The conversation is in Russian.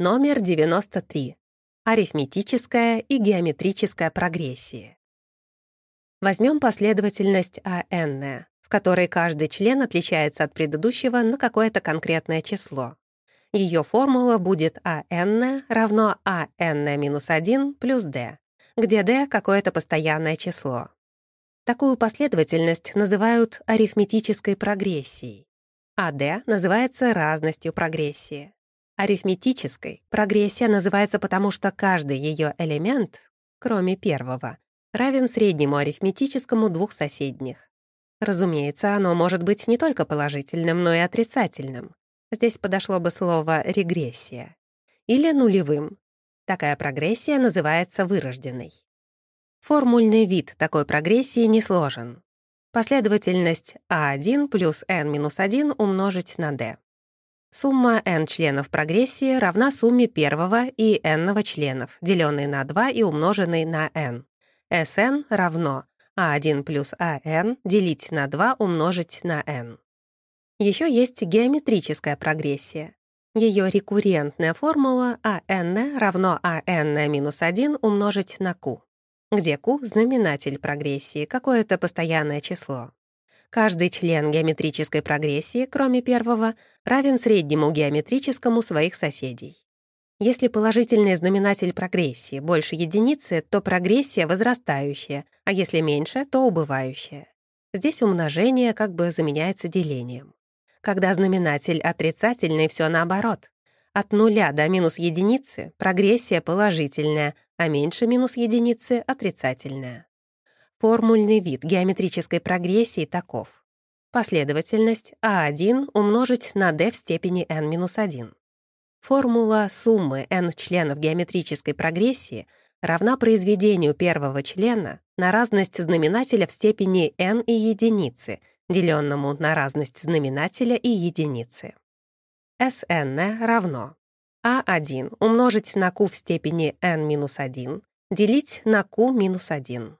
Номер 93. Арифметическая и геометрическая прогрессии. Возьмем последовательность АН, в которой каждый член отличается от предыдущего на какое-то конкретное число. Ее формула будет АН равно АН минус 1 плюс D, где D — какое-то постоянное число. Такую последовательность называют арифметической прогрессией, а D называется разностью прогрессии. Арифметической прогрессия называется потому, что каждый ее элемент, кроме первого, равен среднему арифметическому двух соседних. Разумеется, оно может быть не только положительным, но и отрицательным. Здесь подошло бы слово «регрессия». Или нулевым. Такая прогрессия называется вырожденной. Формульный вид такой прогрессии не сложен. Последовательность А1 плюс n-1 умножить на d. Сумма n членов прогрессии равна сумме первого и n членов, деленной на 2 и умноженной на n. Sn равно a1 плюс an делить на 2 умножить на n. Еще есть геометрическая прогрессия. Ее рекуррентная формула an равно an минус 1 умножить на q, где q — знаменатель прогрессии, какое-то постоянное число. Каждый член геометрической прогрессии, кроме первого, равен среднему геометрическому своих соседей. Если положительный знаменатель прогрессии больше единицы, то прогрессия возрастающая, а если меньше, то убывающая. Здесь умножение как бы заменяется делением. Когда знаменатель отрицательный, все наоборот. От нуля до минус единицы прогрессия положительная, а меньше минус единицы — отрицательная. Формульный вид геометрической прогрессии таков. Последовательность А1 умножить на d в степени n-1. Формула суммы n членов геометрической прогрессии равна произведению первого члена на разность знаменателя в степени n и единицы, деленному на разность знаменателя и единицы. Sn равно А1 умножить на q в степени n-1 делить на q минус 1.